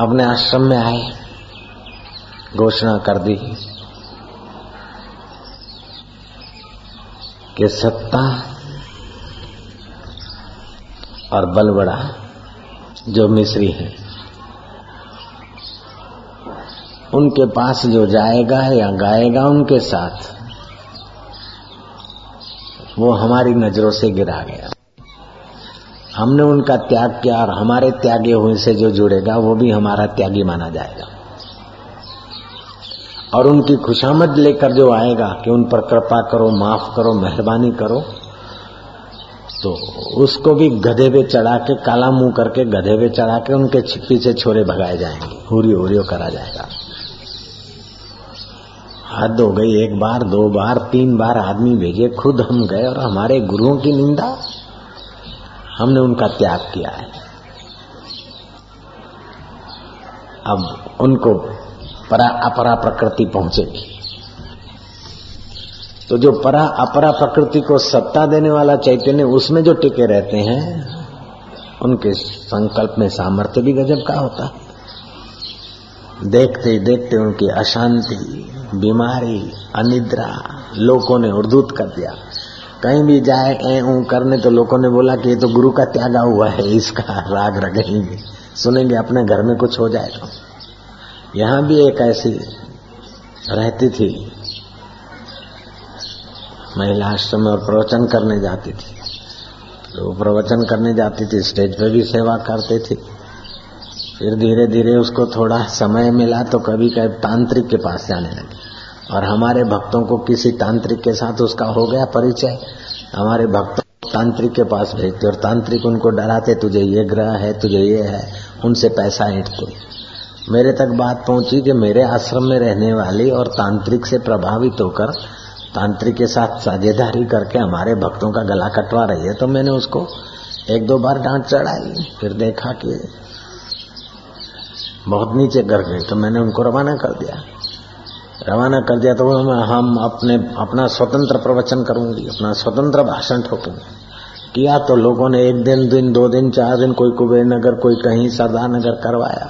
अपने आश्रम में आए घोषणा कर दी कि सत्ता और बलबड़ा जो मिश्री है, उनके पास जो जाएगा या गाएगा उनके साथ, वो हमारी नज़रों से गिरा गया। हमने उनका त्याग किया और हमारे त्यागे हुए से जो जुड़ेगा, वो भी हमारा त्यागी माना जाएगा। और उनकी खुशामद लेकर जो आएगा कि उन पर कृपा करो, माफ़ करो, मेहरबानी करो तो उसको भी गधे पे चढ़ा के, काला मुँह करके गधे पे चढ़ा के उनके से छोरे भगाए जाएँगे। हुरी हुरियो करा जाएगा। हद हो गई, एक बार, दो बार, तीन बार आदमी भेजे, खुद हम गए और हमारे गुरुओं की निंदा हमने उनका त्याग किया है। अब उनको परा अपरा प्रकृति पहुंचेगी। तो जो परा अपरा प्रकृति को सत्ता देने वाला चैतन्य, उसमें जो टिके रहते हैं, उनके संकल्प में सामर्थ्य भी गजब का होता। है देखते देखते उनकी अशांति, बीमारी, अनिद्रा, लोगों ने उर्दूत कर दिया। कहीं भी जाए ए ऊ करने तो लोगों ने बोला कि ये तो गुरु का त्यागा हुआ है, इसका राग रगेंगे सुनेंगे, अपने घर में कुछ हो जाए तो। यहाँ भी एक ऐसी रहती थी। महिला आश्रम में और प्रवचन करने जाती थी। तो प्रवचन करने जाती थी, स्टेज पे भी सेवा करते थे। फिर धीरे धीरे उसको थोड़ा समय मिला तो कभी कभी तांत्रिक के पास जाने लगी। और हमारे भक्तों को किसी तांत्रिक के साथ उसका हो गया परिचय। हमारे भक्तों तांत्रिक के पास भेजते और तांत्रिक उनको डराते, तुझे ये ग्रह है, तुझे ये है, उनसे पैसा ऐंठते मेरे तक बात पहुँची कि मेरे आश्रम में रहने वाली और तांत्रिक से प्रभावित होकर, तांत्रिक के साथ साझेदारी करके हमारे भक्तों का गला कटवा रही है तो मैंने उसको एक दो बार डांट चढ़ाई, फिर देखा कि बहुत नीचे गर गए तो मैंने उनको रवाना कर दिया। रवाना कर दिया तो हम अपने, अपना स्वतंत्र प्रवचन करूँगी, अपना स्वतंत्र भाषण ठोकूँगी। किया तो लोगों ने एक दिन दिन, दो दिन, चार दिन कोई कुबेर नगर, कोई कहीं सरदार नगर करवाया।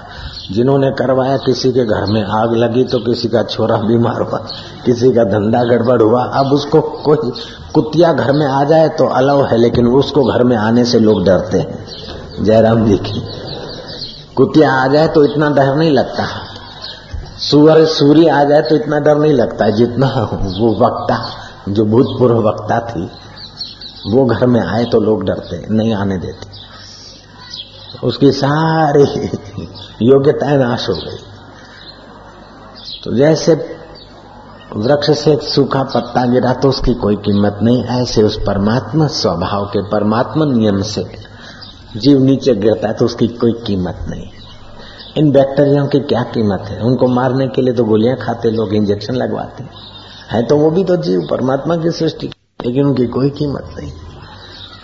जिन्होंने करवाया, किसी के घर में आग लगी तो किसी का छोरा बीमार हुआ, किसी का धंधा गड़बड़ हुआ। अब उसको कोई कुतिया घर में आ जाए तो अलाव है, लेकिन उसको घर में आने से लोग डरते हैं। जयराम जी की, कुतिया आ जाए तो इतना डर नहीं लगता। सुअर, सूर्य आ जाए तो इतना डर नहीं लगता, जितना वो वक्ता, जो भूतपूर्व वक्ता थी, वो घर में आए तो लोग डरते, नहीं आने देते। उसकी सारी योग्यताएँ नाश हो गई। तो जैसे वृक्ष से सूखा पत्ता गिरा तो उसकी कोई कीमत नहीं, ऐसे उस परमात्मा स्वभाव के, परमात्मा नियम से जीव नीचे गिरता है तो उसकी कोई कीमत नहीं। इन बैक्टीरियाओं की क्या कीमत है? उनको मारने के लिए तो गोलियाँ खाते लोग, इंजेक्शन लगवाते है। तो वो भी तो जीव, परमात्मा की सृष्टि। लेकिन उनकी कोई कीमत नहीं।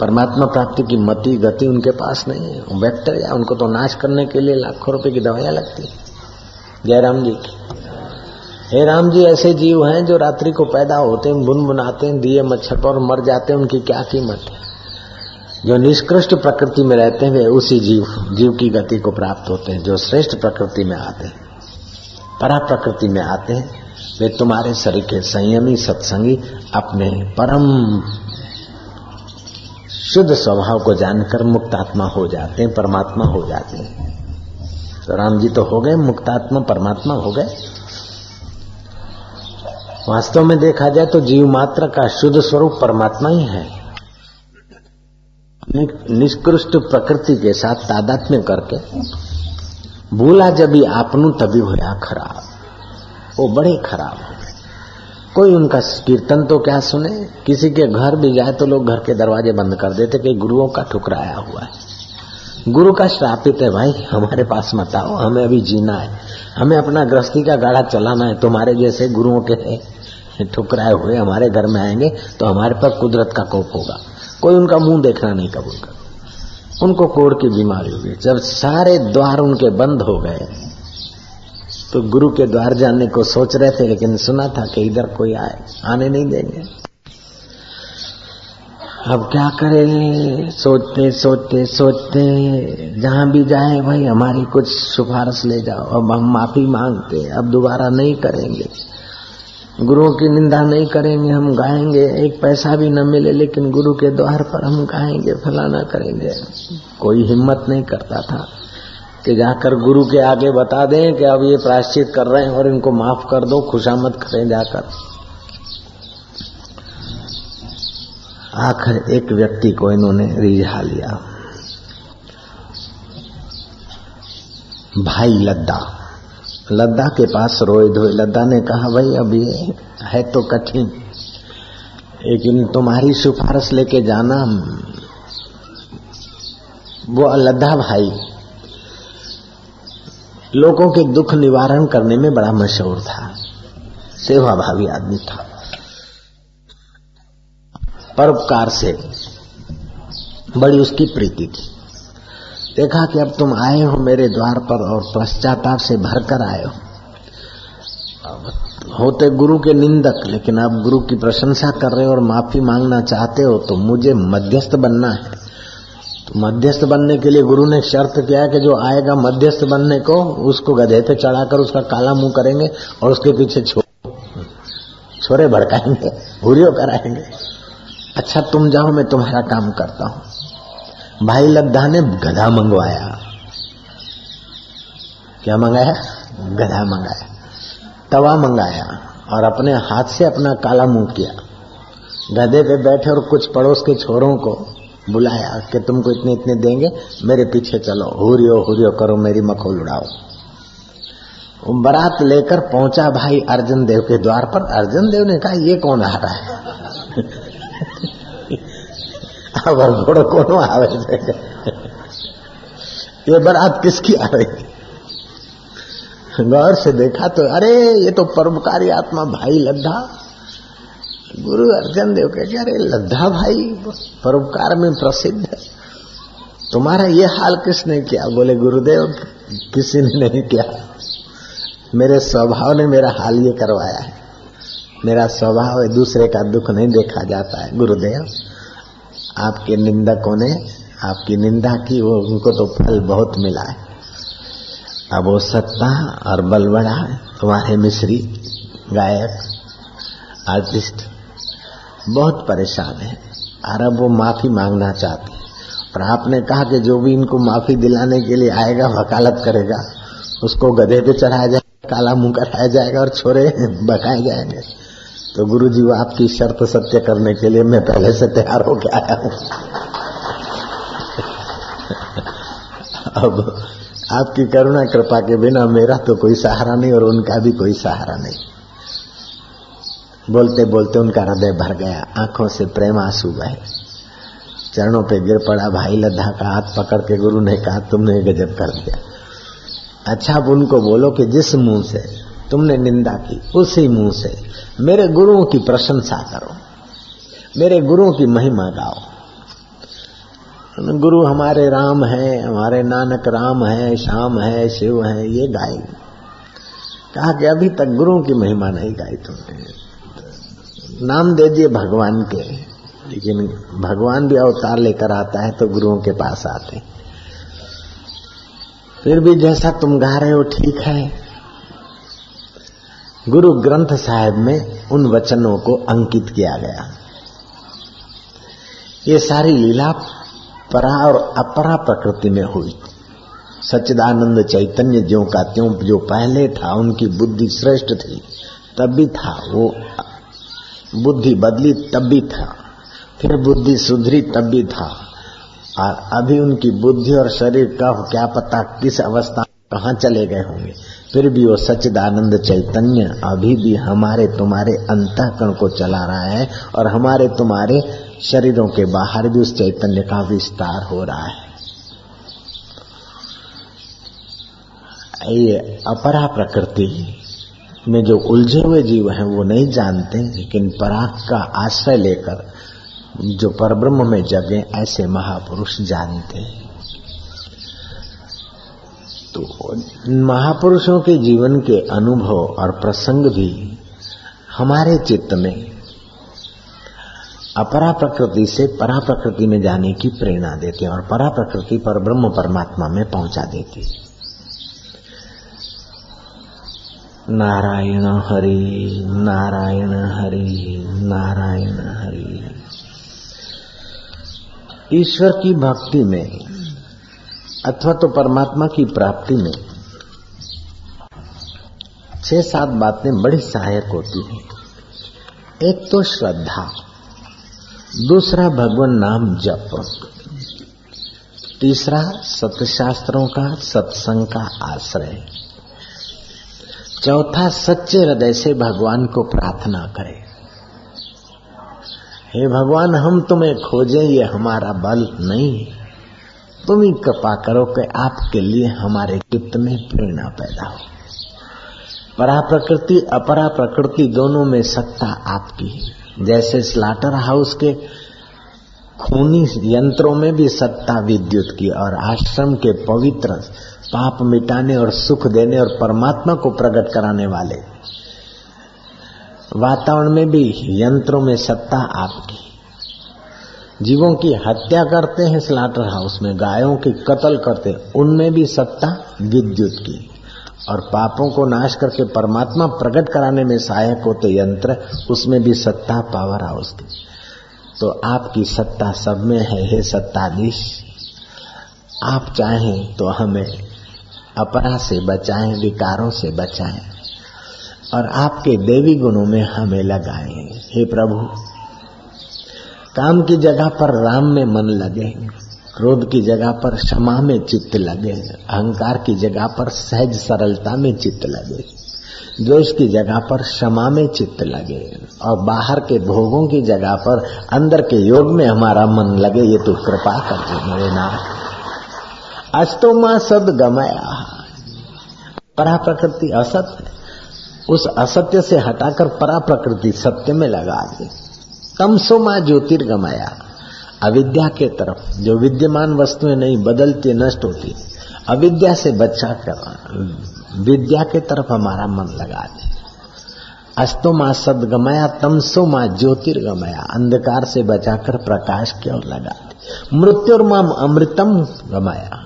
परमात्मा प्राप्ति की मति, गति उनके पास नहीं है। बैक्टीरिया, उनको तो नाश करने के लिए लाखों रुपए की दवाइयाँ लगती जय राम जी। की हे राम जी, ऐसे जीव हैं जो रात्रि को पैदा होते हैं बुन बुनाते हैं, दिए मच्छर पर मर जाते हैं। उनकी क्या कीमत है? जो निष्कृष्ट प्रकृति में रहते हैं, वे उसी जीव जीव की गति को प्राप्त होते हैं, जो श्रेष्ठ प्रकृति में आते हैं। परा प्रकृति में आते हैं, वे तुम्हारे शरीर के संयमी, सत्संगी, अपने परम शुद्ध स्वभाव को जानकर मुक्तात्मा हो जाते हैं, परमात्मा हो जाते हैं। तो राम जी तो हो गए, मुक्तात्मा, परमात्मा हो गए। वास्तव में देखा जाए तो जीव मात्र का शुद्ध स्वरूप परमात्मा ही है। निष्कृष्ट प्रकृति के साथ तादात्म्य करके, भूला जब ही आपनू तभी होया खराब, वो बड़े खराब हो कोई उनका कीर्तन तो क्या सुने? किसी के घर भी जाए तो लोग घर के दरवाजे बंद कर देते कि गुरुओं का ठुकराया हुआ है। गुरु का श्रापित है, भाई, हमारे पास मत आओ, हमें अभी जीना है। हमें अपना गृहस्थी का गाड़ा चलाना है, तुम्हारे जैसे गुरुओं के ठुकराए हुए हमारे घर में आएँगे तो हमारे पर कुदरत का कोप होगा। कोई उनका मुँह देखना नहीं कबूल कर उनको कोड़ की बीमारी हुई जब सारे द्वार उनके बंद हो गए तो गुरु के द्वार जाने को सोच रहे थे, लेकिन सुना था कि इधर कोई आए, आने नहीं देंगे। अब क्या करें? सोचते सोचते सोचते, जहाँ भी जाए भाई हमारी कुछ सिफारिश ले जाओ। अब हम माफ़ी मांगते अब दोबारा नहीं करेंगे। गुरुओं की निंदा नहीं करेंगे, हम गाएँगे, एक पैसा भी न मिले, लेकिन गुरु के द्वार पर हम गाएँगे, फलाना करेंगे। कोई हिम्मत नहीं करता था कि जाकर गुरु के आगे बता दें कि अब ये प्रायश्चित कर रहे हैं और इनको माफ़ कर दो, खुशामद करें जाकर। आखिर एक व्यक्ति को इन्होंने रिझा लिया। भाई लद्दा लद्दा के पास रोए धोए। लद्दा ने कहा, भाई अब ये है तो कठिन। लेकिन तुम्हारी सिफारिश लेके जाना, वो लद्दा भाई, लोगों के दुख निवारण करने में बड़ा मशहूर था। सेवा भावी आदमी था। परोपकार से बड़ी उसकी प्रीति थी। देखा कि अब तुम आए हो मेरे द्वार पर और पश्चाताप से भरकर आए हो। होते गुरु के निंदक, लेकिन अब गुरु की प्रशंसा कर रहे हो और माफ़ी मांगना चाहते हो तो मुझे मध्यस्थ बनना है। तो मध्यस्थ बनने के लिए गुरु ने शर्त किया कि जो आएगा मध्यस्थ बनने को, उसको गधे पे चढ़ाकर उसका काला मुँह करेंगे और उसके पीछे छो छोरे भड़काएँगे, भूरियो कराएँगे। अच्छा तुम जाओ, मैं तुम्हारा काम करता हूँ। भाई लद्दा ने गधा मंगवाया। क्या मंगाया? गधा मंगाया। तवा मंगाया और अपने हाथ से अपना काला मुँह किया। गधे पे बैठे और कुछ पड़ोस के छोरों को बुलाया कि तुमको इतने इतने देंगे, मेरे पीछे चलो। हुरियो हुरियो करो, मेरी मखोल उड़ाओ। बारात लेकर पहुँचा भाई अर्जन देव के द्वार पर। अर्जन देव ने कहा, ये कौन आ रहा है? वरघोड़ो कोनो आवे ये बारात किसकी आ रही? गौर से देखा तो अरे, ये तो परोपकारी आत्मा भाई लद्दा गुरु अर्जन देव के अरे लद्दा भाई, परोपकार में प्रसिद्ध है। तुम्हारा ये हाल किसने किया? बोले, गुरुदेव, किसी ने नहीं किया। मेरे स्वभाव ने मेरा हाल ये करवाया है। मेरा स्वभाव है, दूसरे का दुख नहीं देखा जाता है। गुरुदेव आपके निंदकों ने आपकी निंदा की वो उनको तो फल बहुत मिला है। अब वो सत्ता और बल बड़ा है तुम्हारे मिश्री, गायक, आर्टिस्ट, बहुत परेशान है। और अब वो माफ़ी मांगना चाहती और आपने कहा कि जो भी इनको माफ़ी दिलाने के लिए आएगा, वकालत करेगा, उसको गधे पे चढ़ाया जाएगा, काला मुँह कराया जाएगा और छोरे बकाए जाएँगे। तो गुरु जी आपकी शर्त सत्य करने के लिए मैं पहले से तैयार होके आया हूँ। अब आपकी करुणा, कृपा के बिना मेरा तो कोई सहारा नहीं और उनका भी कोई सहारा नहीं। बोलते बोलते उनका हृदय भर गया, आँखों से प्रेम आँसू गए चरणों पे गिर पड़ा भाई लद्दा का हाथ पकड़ के गुरु ने कहा, तुमने गजब कर दिया। अच्छा अब उनको बोलो कि जिस मुँह से तुमने निंदा की उसी मुँह से। मेरे गुरुओं की प्रशंसा करो। मेरे गुरुओं की महिमा गाओ। गुरु हमारे राम है, हमारे नानक राम है, श्याम है, शिव है, ये गाय कहा कि अभी तक गुरुओं की महिमा नहीं गाई तुमने। नाम दे दिए भगवान के, लेकिन भगवान भी अवतार लेकर आता है तो गुरुओं के पास आते। फिर भी जैसा तुम गा रहे हो, ठीक है। गुरु ग्रंथ साहिब में उन वचनों को अंकित किया गया। ये सारी लीला परा और अपरा प्रकृति में हुई। सच्चिदानंद चैतन्य ज्यो का त्यों जो पहले था, उनकी बुद्धि श्रेष्ठ थी, तब भी था वो। बुद्धि बदली तब भी था, फिर बुद्धि सुधरी तब भी था। और अभी उनकी बुद्धि और शरीर का क्या पता किस अवस्था कहाँ चले गए होंगे। फिर भी वो सच्चिदानंद चैतन्य अभी भी हमारे तुम्हारे अंतकरण को चला रहा है और हमारे तुम्हारे शरीरों के बाहर भी उस चैतन्य का विस्तार हो रहा है। ये अपरा प्रकृति में जो उलझे हुए जीव हैं, वो नहीं जानते, लेकिन पराग का आश्रय लेकर जो परब्रह्म में जगे, ऐसे महापुरुष जानते हैं। तो महापुरुषों के जीवन के अनुभव और प्रसंग भी हमारे चित्त में अपरा प्रकृति से परा प्रकृति में जाने की प्रेरणा देते और परा प्रकृति पर ब्रह्म परमात्मा में पहुँचा देते नारायण हरि नारायण हरि नारायण हरि। ईश्वर की भक्ति में अथवा तो परमात्मा की प्राप्ति में छह सात बातें बड़ी सहायक होती हैं। एक तो श्रद्धा, दूसरा भगवान नाम जप, तीसरा सत्यशास्त्रों का सत्संग का आश्रय, चौथा सच्चे हृदय से भगवान को प्रार्थना करें। हे भगवान, हम तुम्हें खोजें, ये हमारा बल नहीं तुम ही कृपा करो कि आपके लिए हमारे चित्त में प्रेरणा पैदा हो। परा प्रकृति अपरा प्रकृति दोनों में सत्ता आपकी है। जैसे स्लाटर हाउस के खूनी यंत्रों में भी सत्ता विद्युत की और आश्रम के पवित्र पाप मिटाने और सुख देने और परमात्मा को प्रकट कराने वाले वातावरण में भी यंत्रों में सत्ता आपकी जीवों की हत्या करते हैं स्लाटर हाउस में गायों की कत्ल करते उनमें भी सत्ता, विद्युत की। और पापों को नाश करके परमात्मा प्रकट कराने में सहायक होते यंत्र, उसमें भी सत्ता, पावर हाउस की। तो आपकी सत्ता सब में है, हे सत्ताधीश। आप चाहें तो हमें अपरा से बचाएँ, विकारों से बचाएँ। और आपके देवी गुणों में हमें लगाएँ। हे प्रभु काम की जगह पर राम में मन लगे क्रोध की जगह पर क्षमा में चित्त लगे अहंकार की जगह पर सहज सरलता में चित्त लगे द्वेष की जगह पर क्षमा में चित्त लगे और बाहर के भोगों की जगह पर अंदर के योग में हमारा मन लगे, ये तो कृपा कर दे मेरे नाथ। अस्तो माँ सद गमाया परा प्रकृति असत्य उस असत्य से हटाकर परा प्रकृति सत्य में लगा दे। तमसो माँ ज्योतिर्गमया। अविद्या के तरफ़, जो विद्यमान वस्तुएँ नहीं, बदलती, नष्ट होती, अविद्या से बचा कर, विद्या के तरफ़ हमारा मन लगा दे। अस्तो माँ सदगमया तमसो माँ ज्योतिर्गमया, अंधकार से बचाकर प्रकाश की ओर लगा दे। मृत्यु और माम अमृतम गमाया।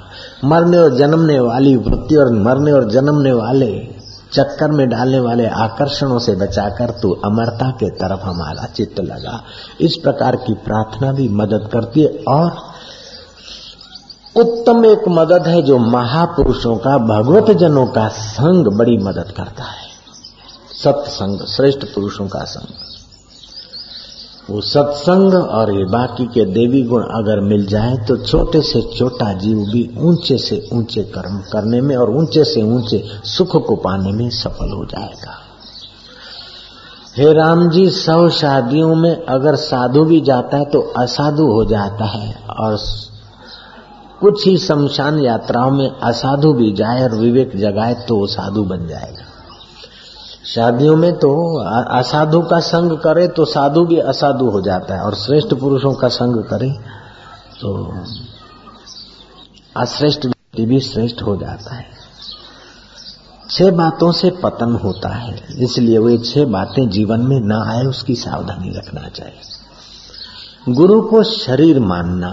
मरने और जन्मने वाली मृत्यु और मरने और जन्मने वाले चक्कर में डालने वाले आकर्षणों से बचाकर तू अमरता के तरफ़ हमारा चित्त लगा। इस प्रकार की प्रार्थना भी मदद करती है और उत्तम एक मदद है जो महापुरुषों का भगवत जनों का संग बड़ी मदद करता है। सत्संग, श्रेष्ठ पुरुषों का संग। वो सत्संग और ये बाकी के देवी गुण अगर मिल जाए तो छोटे से छोटा जीव भी ऊँचे से ऊँचे कर्म करने में और ऊँचे से ऊँचे सुख को पाने में सफल हो जाएगा। हे राम जी, सौ शादियों में अगर साधु भी जाता है तो असाधु हो जाता है और कुछ ही शमशान यात्राओं में असाधु भी जाए और विवेक जगाए तो साधु बन जाएगा। शादियों में तो असाधु का संग करे तो साधु भी असाधु हो जाता है और श्रेष्ठ पुरुषों का संग करे तो अश्रेष्ठ व्यक्ति भी श्रेष्ठ हो जाता है। छह बातों से पतन होता है, इसलिए वे छह बातें जीवन में न आए उसकी सावधानी रखना चाहिए। गुरु को शरीर मानना,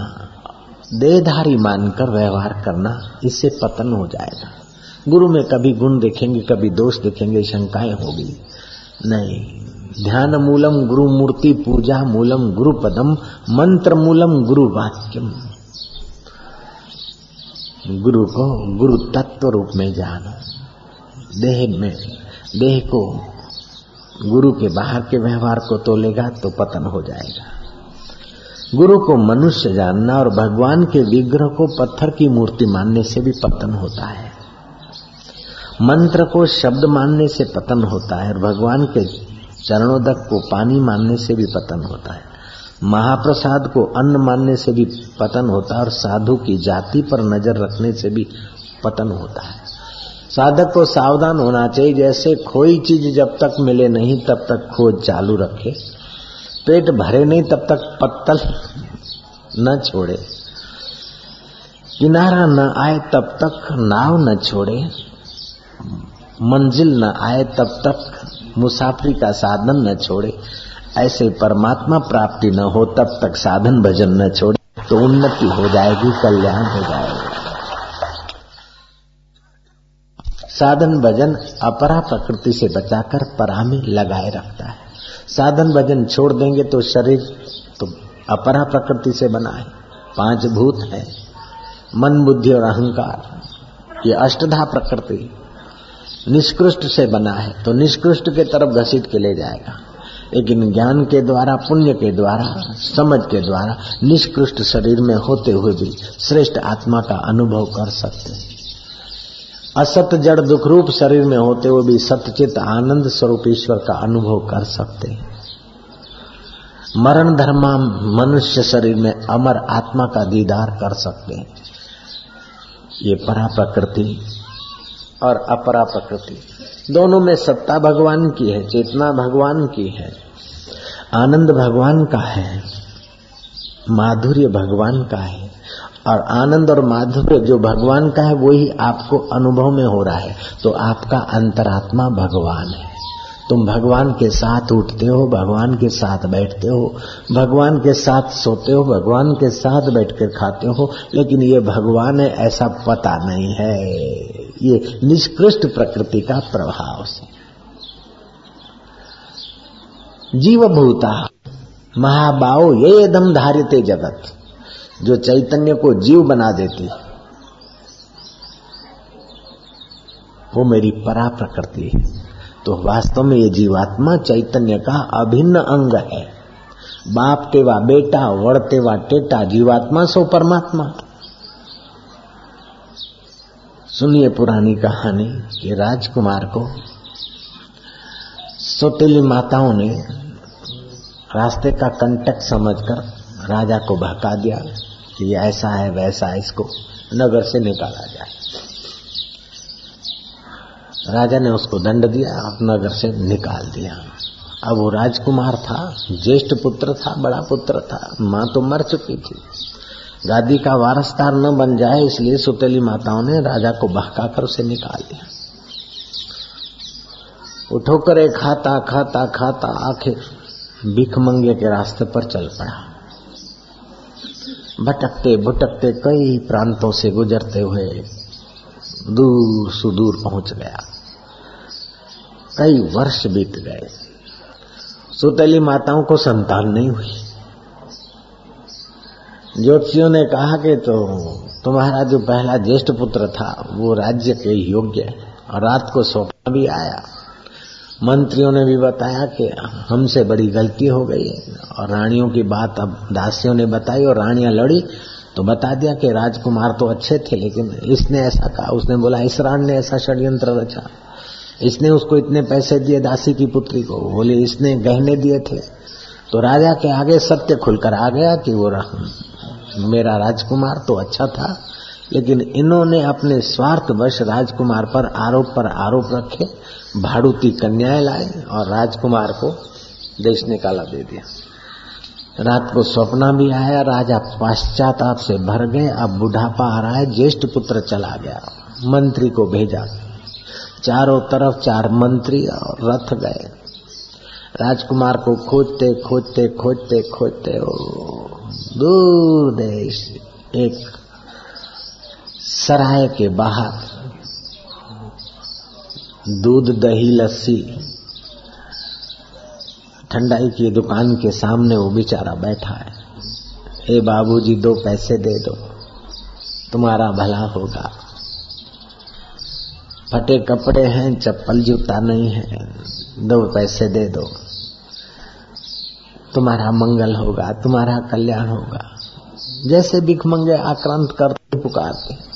देहधारी मानकर व्यवहार करना, इससे पतन हो जाएगा। गुरु में कभी गुण देखेंगे, कभी दोष देखेंगे, शंकाएँ होगी। नहीं। ध्यान मूलम गुरु मूर्ति पूजा मूलम गुरु पदम, मंत्र मूलम गुरु वाक्यम। गुरु को गुरु तत्व रूप में जानो। देह में, देह को गुरु के बाहर के व्यवहार को तोलेगा तो पतन हो जाएगा। गुरु को मनुष्य जानना और भगवान के विग्रह को पत्थर की मूर्ति मानने से भी पतन होता है। मंत्र को शब्द मानने से पतन होता है और भगवान के चरणोदक को पानी मानने से भी पतन होता है। महाप्रसाद को अन्न मानने से भी पतन होता है और साधु की जाति पर नज़र रखने से भी पतन होता है। साधक को सावधान होना चाहिए, जैसे कोई चीज़ जब तक मिले नहीं, तब तक खोज चालू रखे। पेट भरे नहीं, तब तक पत्तल न छोड़े। किनारा न आए, तब तक नाव न छोड़े। मंजिल न आए तब तक मुसाफरी का साधन न छोड़े। ऐसे परमात्मा प्राप्ति न हो तब तक साधन भजन न छोड़े। तो उन्नति हो जाएगी, कल्याण हो जाएगा। साधन भजन अपरा प्रकृति से बचाकर परा में लगाए रखता है। साधन भजन छोड़ देंगे तो शरीर तो अपरा प्रकृति से बना है। पाँच भूत है, मन, बुद्धि और अहंकार। ये अष्टधा प्रकृति निष्कृष्ट से बना है तो निष्कृष्ट के तरफ़ घसीट के ले जाएगा। लेकिन ज्ञान के द्वारा, पुण्य के द्वारा, समझ के द्वारा निष्कृष्ट शरीर में होते हुए भी श्रेष्ठ आत्मा का अनुभव कर सकते हैं। असत जड़ दुख रूप शरीर में होते हुए भी सत्यचित आनंद स्वरूप ईश्वर का अनुभव कर सकते हैं। मरण धर्मा मनुष्य शरीर में अमर आत्मा का दीदार कर सकते हैं। ये परा प्रकृति और अपरा प्रकृति दोनों में सत्ता भगवान की है, चेतना भगवान की है, आनंद भगवान का है, माधुर्य भगवान का है। और आनंद और माधुर्य जो भगवान का है, वही आपको अनुभव में हो रहा है। तो आपका अंतरात्मा भगवान है। तुम भगवान के साथ उठते हो, भगवान के साथ बैठते हो, भगवान के साथ सोते हो, भगवान के साथ बैठकर खाते हो, लेकिन ये भगवान है, ऐसा पता नहीं है। ये निष्कृष्ट प्रकृति का प्रभाव से। जीव भूता महाबाओ ये दम धारिते जगत, जो चैतन्य को जीव बना देती। वो मेरी परा प्रकृति है। तो वास्तव में ये जीवात्मा चैतन्य का अभिन्न अंग है। बाप टेवा, बेटा वड़ते वा टेटा, जीवात्मा सो परमात्मा। सुनिए पुरानी कहानी कि राजकुमार को। सोतेली माताओं ने रास्ते का कंटक समझकर राजा को बहका दिया कि ये ऐसा है, वैसा है, इसको नगर से निकाला जाए। राजा ने उसको दंड दिया और नगर से निकाल दिया। अब वो राजकुमार था, ज्येष्ठ पुत्र था, बड़ा पुत्र था, माँ तो मर चुकी थी। गादी का वारसदार न बन जाए, इसलिए सुतेली माताओं ने राजा को बहका कर उसे निकाल दिया उठो करे खाता खाता खाता, आखिर भिख मंगे के रास्ते पर चल पड़ा। भटकते भटकते कई प्रांतों से गुजरते हुए दूर सुदूर पहुँच गया। कई वर्ष बीत गए। सुतेली माताओं को संतान नहीं हुई। ज्योतिषियों ने कहा कि तो तुम्हारा जो पहला ज्येष्ठ पुत्र था, वो राज्य के योग्य और रात को सौंपा भी आया। मंत्रियों ने भी बताया कि हमसे बड़ी गलती हो गई और रानियों की बात अब दासियों ने बताई और रानियाँ लड़ी तो बता दिया कि राजकुमार तो अच्छे थे, लेकिन इसने ऐसा कहा, उसने बोला, इस राण ने ऐसा षड्यंत्र रचा। इसने उसको इतने पैसे दिए दासी की पुत्री को, बोले, इसने गहने दिए थे। तो राजा के आगे सत्य खुलकर आ गया कि वो मेरा राजकुमार तो अच्छा था, लेकिन इन्होंने अपने स्वार्थ वश राजकुमार पर आरोप पर आरोप रखे, भाड़ूती कन्याएँ लाए और राजकुमार को देश निकाला दे दिया। रात को सपना भी आया, राजा पाश्चाताप से भर गए, अब बुढ़ापा आ रहा है, ज्येष्ठ पुत्र चला गया, मंत्री को भेजा। चारों तरफ़ चार मंत्री और रथ गए। राजकुमार को खोजते खोजते खोजते खोजते दूर देश एक सराय के बाहर, दूध दही लस्सी, ठंडाई की दुकान के सामने वो बेचारा बैठा है। हे बाबूजी, दो पैसे दे दो, तुम्हारा भला होगा। फटे कपड़े हैं, चप्पल जूता नहीं है, दो पैसे दे दो। तुम्हारा मंगल होगा, तुम्हारा कल्याण होगा। जैसे भिख मंगे, आक्रांत करते पुकारते।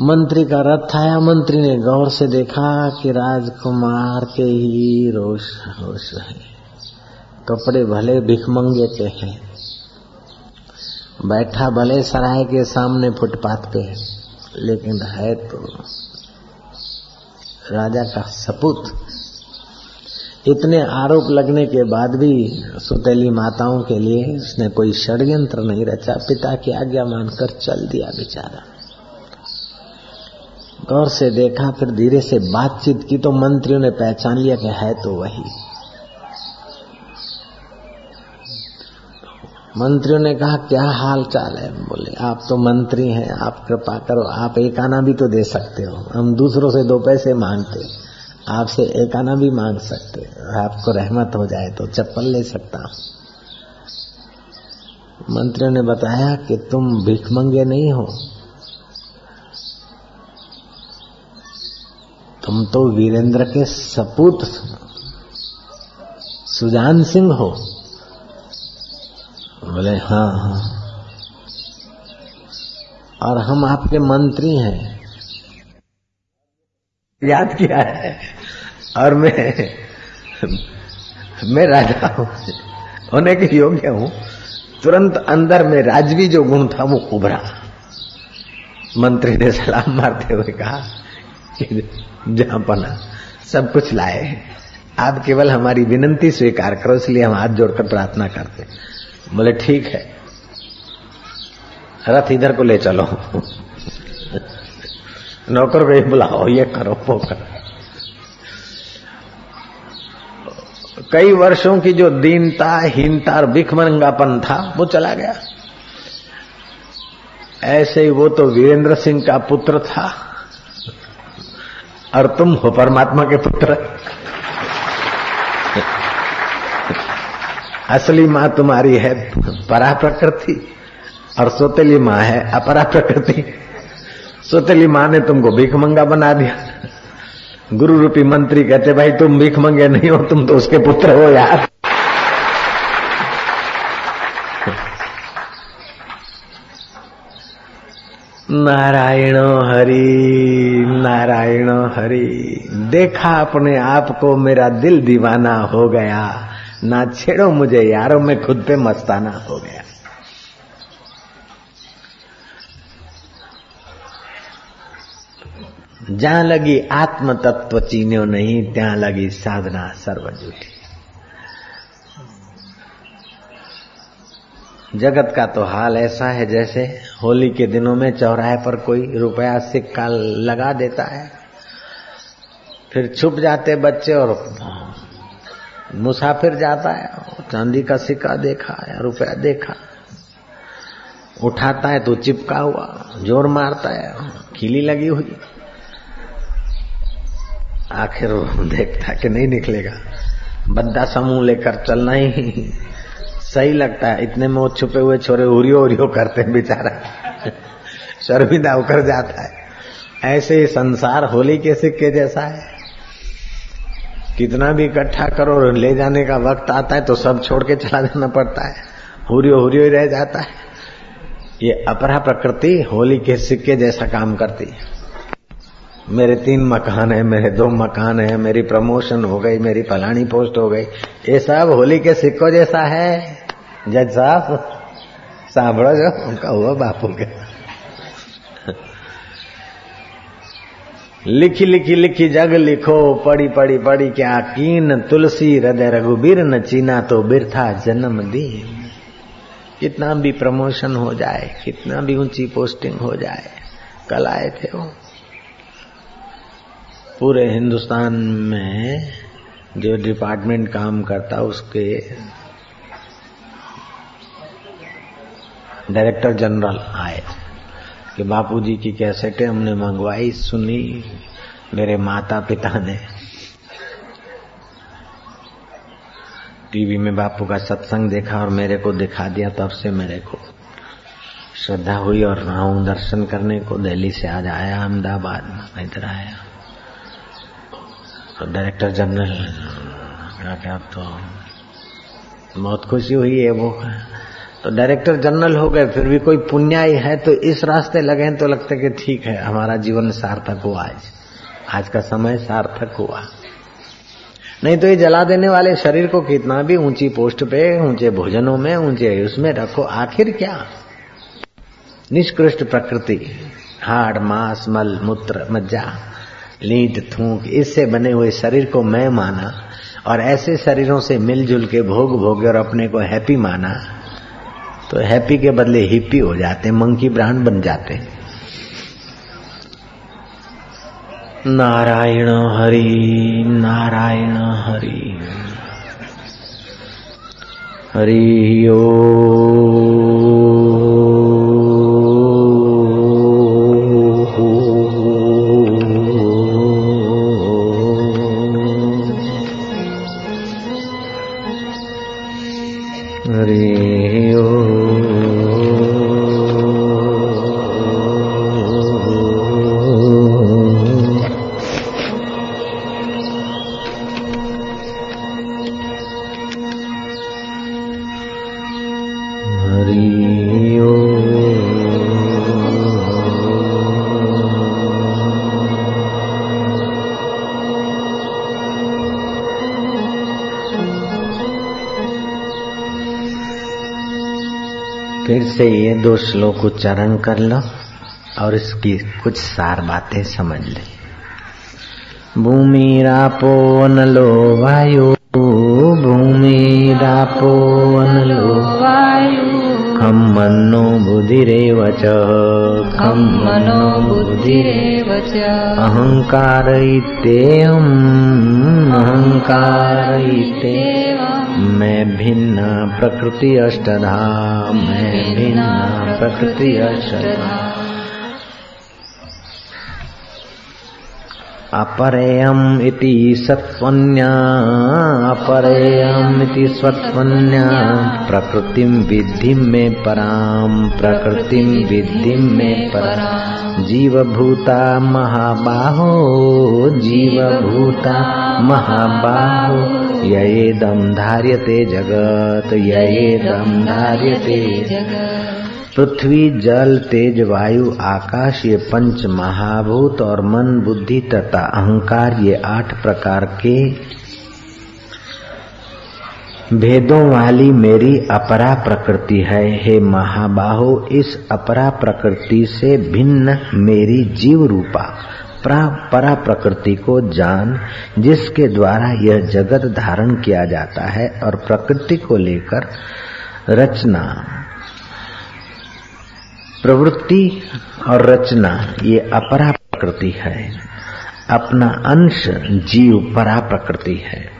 मंत्री का रथ आया, मंत्री ने गौर से देखा कि राजकुमार के ही रोष रोष है। कपड़े भले भिखमंगे के हैं। बैठा भले सराय के सामने फुटपाथ पे, लेकिन है तो राजा का सपूत इतने आरोप लगने के बाद भी सुतेली माताओं के लिए उसने कोई षड्यंत्र नहीं रचा। पिता की आज्ञा मानकर चल दिया बेचारा। गौर से देखा, फिर धीरे से बातचीत की तो मंत्रियों ने पहचान लिया कि है तो वही। मंत्रियों ने कहा, क्या हाल चाल है बोले, आप तो मंत्री हैं, आप कृपा करो, आप एक आना भी तो दे सकते हो। हम दूसरों से दो पैसे मांगते हैं। आपसे एक आना भी मांग सकते आपको रहमत हो जाए तो चप्पल ले सकता हूँ। मंत्रियों ने बताया कि तुम भिखमंगे नहीं हो। तुम तो वीरेंद्र के सपूत सुजान सिंह हो। बोले हाँ हाँ। और हम आपके मंत्री हैं। याद किया है। और मैं मैं राजा हूँ, होने के योग्य हूँ। तुरंत अंदर में राजवी जो गुण था, वो उभरा। मंत्री ने सलाम मारते हुए कहा कि जहाँ पना, सब कुछ लाए आप केवल हमारी विनंती स्वीकार करो, इसलिए हम हाथ जोड़कर प्रार्थना करते बोले, ठीक है। रथ इधर को ले चलो। नौकर को बुलाओ, ये करो, वो करो। कई वर्षों की जो दीनता, हीनता और भिखमंगापन था, वो चला गया। ऐसे ही वो तो वीरेंद्र सिंह का पुत्र था और तुम हो परमात्मा के पुत्र। असली माँ तुम्हारी है परा प्रकृति और सोतेली माँ है अपरा प्रकृति सोतेली माँ ने तुमको भीख मंगा बना दिया। गुरु रूपी मंत्री कहते, भाई, तुम भीख मंगे नहीं हो, तुम तो उसके पुत्र हो यार। नारायण हरि नारायण हरि, देखा अपने आप को मेरा दिल दीवाना हो गया। ना छेड़ो मुझे, यारों में खुद पे मस्ताना हो गया। जहाँ लगी आत्म तत्व चीन्यो नहीं ત્યાં लगी साधना सर्व जूठी जगत का तो हाल ऐसा है जैसे होली के दिनों में चौराहे पर कोई रुपया सिक्का लगा देता है। फिर छुप जाते बच्चे और मुसाफिर जाता है चांदी का सिक्का देखा या रुपया देखा। उठाता है तो चिपका हुआ, ज़ोर मारता है, खिली लगी हुई। आखिर देखता कि नहीं निकलेगा। बद्दा समूह लेकर चलना ही सही लगता है। इतने में वो छुपे हुए छोरे उरियो उरियो करते हैं बेचारा। शर्मिंदा होकर जाता है। ऐसे ही संसार होली के सिक्के जैसा है। कितना भी इकट्ठा करो ले जाने का वक्त आता है तो सब छोड़ के चला जाना पड़ता है। हुरियो हुरियो ही रह जाता है। ये अपरा प्रकृति होली के सिक्के जैसा काम करती है। मेरे तीन मकान है, मेरे दो मकान है, मेरी प्रमोशन हो गई, मेरी फलानी पोस्ट हो गई। ये सब होली के सिक्कों जैसा है। जज साहब, सांभड़ो जो उनका हुआ बापू के। लिखी लिखी लिखी जग लिखो पड़ी पड़ी पड़ी क्या कीन तुलसी, हृदय रघुबीर न चीना तो बिरथा जन्म दी कितना भी प्रमोशन हो जाए, कितना भी ऊँची पोस्टिंग हो जाए, कल आए थे वो। पूरे हिंदुस्तान में जो डिपार्टमेंट काम करता, उसके डायरेक्टर जनरल आए कि बापूजी की कैसेटें हमने मंगवाई, सुनी, मेरे माता पिता ने। टीवी में बापू का सत्संग देखा और मेरे को दिखा दिया, तब से मेरे को श्रद्धा हुई और आऊँ दर्शन करने को दिल्ली से आज आया, अहमदाबाद में इधर आया। तो डायरेक्टर जनरल क्या तो बहुत खुशी हुई है वो। तो डायरेक्टर जनरल हो गए, फिर भी कोई पुण्याई है तो इस रास्ते लगे तो लगता कि ठीक है, हमारा जीवन सार्थक हुआ आज। आज का समय सार्थक हुआ। नहीं तो ये जला देने वाले शरीर को कितना भी ऊँची पोस्ट पे, ऊँचे भोजनों में, ऊँचे उसमें रखो, आखिर क्या? निष्कृष्ट प्रकृति, हाड़, मांस, मल, मूत्र, मज्जा। लीट थूक, इससे बने हुए शरीर को मैं माना और ऐसे शरीरों से मिलजुल के भोग भोगे और अपने को हैप्पी माना तो हैप्पी के बदले हिप्पी हो जाते, मंकी ब्रांड बन जाते। नारायण हरि नारायण हरि। हरि ओ। हरि ओ दो श्लोक उच्चारण कर लो और इसकी कुछ सार बातें समझ ले। भूमि रापो अनलो वायु, भूमि रापो अनलो वायु खम मनो बुधिरे च। खं मनो बुद्धिरेव च अहंकार इत्येवम् अहंकार इत्येयम् मैं भिन्न प्रकृति अष्टधा। मैं भिन्न प्रकृति अष्टधा। अपरेयम् इति सत्त्वन्या, अपरेयम् इति सत्त्वन्या। प्रकृतिं विद्धि मे पराम् प्रकृतिं विद्धि मे पराम् जीवभूता महाबाहो जीवभूता महाबाहो। ययेदं धार्यते जगत्, ययेदं धार्यते जगत्। पृथ्वी, जल, तेज, वायु, आकाश, ये पंच महाभूत और मन, बुद्धि तथा अहंकार, ये आठ प्रकार के भेदों वाली मेरी अपरा प्रकृति है। हे महाबाहो, इस अपरा प्रकृति से भिन्न मेरी जीव रूपा परा प्रकृति को जान, जिसके द्वारा यह जगत धारण किया जाता है और प्रकृति को लेकर रचना। प्रवृत्ति और रचना, ये अपरा प्रकृति है। अपना अंश जीव परा प्रकृति है।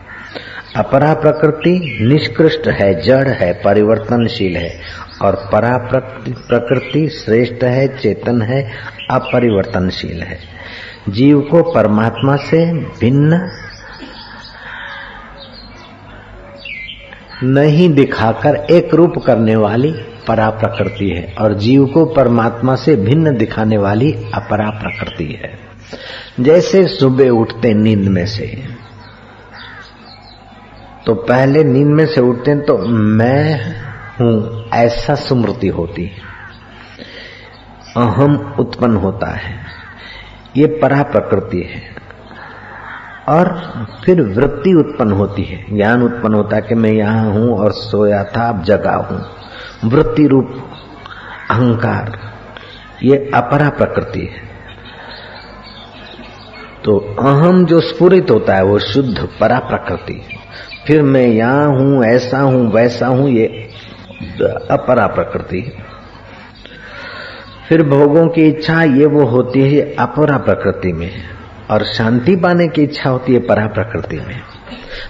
अपरा प्रकृति निष्कृष्ट है, जड़ है, परिवर्तनशील है, और परा प्रकृति श्रेष्ठ है, चेतन है, अपरिवर्तनशील है। जीव को परमात्मा से भिन्न नहीं दिखाकर एक रूप करने वाली परा प्रकृति है और जीव को परमात्मा से भिन्न दिखाने वाली अपरा प्रकृति है। जैसे सुबह उठते नींद में से तो पहले नींद में से उठते हैं तो मैं हूँ ऐसा स्मृति होती अहम उत्पन्न होता है। ये परा प्रकृति है। और फिर वृत्ति उत्पन्न होती है। ज्ञान उत्पन्न होता है कि मैं यहाँ हूँ और सोया था, अब जगा हूँ। वृत्ति रूप अहंकार, ये अपरा प्रकृति है। तो अहम जो स्फुरित होता है, वो शुद्ध परा प्रकृति फिर मैं यहाँ हूँ, ऐसा हूँ, वैसा हूँ, ये अपरा प्रकृति फिर भोगों की इच्छा, ये वो होती है अपरा प्रकृति में और शांति पाने की इच्छा होती है, परा प्रकृति में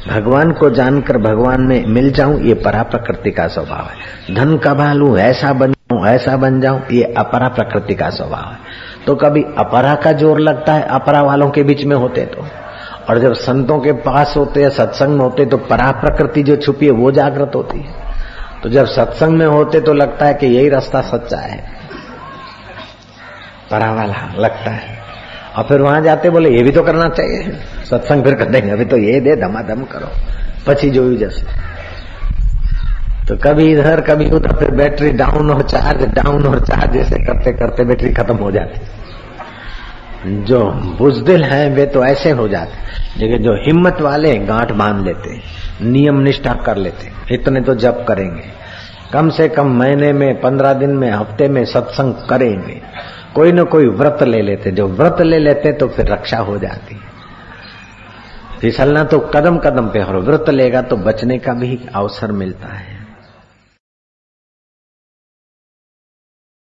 भगवान को जानकर भगवान में मिल जाऊँ, ये परा प्रकृति का स्वभाव है। धन कमा लूँ ऐसा बन जाऊँ, ऐसा बन जाऊँ, ये अपरा प्रकृति का स्वभाव है। तो कभी अपरा का ज़ोर लगता है, अपरा वालों के बीच में होते तो? और जब संतों के पास होते या सत्संग में होते तो परा प्रकृति जो छुपी है, वो जागृत होती है। तो जब सत्संग में होते तो लगता है कि यही रास्ता सच्चा है। परा वाला, लगता है। और फिर वहाँ जाते बोले, ये भी तो करना चाहिए। सत्संग फिर कर देंगे। अभी तो ये दे, धमाधम करो। पची जो भी जैसे। तो कभी इधर, कभी उधर, फिर बैटरी डाउन और चार्ज, डाउन और चार्ज जैसे करते करते बैटरी खत्म हो जाती। जो बुजदिल है, वे तो ऐसे हो जाते। लेकिन जो हिम्मत वाले गांठ बाँध लेते, नियम निष्ठा कर लेते, इतने तो जप करेंगे। कम से कम महीने में, पंद्रह दिन में, हफ़्ते में सत्संग करेंगे। कोई ना कोई व्रत ले लेते। जो व्रत ले लेते तो फिर रक्षा हो जाती है। फिसलना तो कदम कदम पे हो व्रत लेगा तो बचने का भी अवसर मिलता है।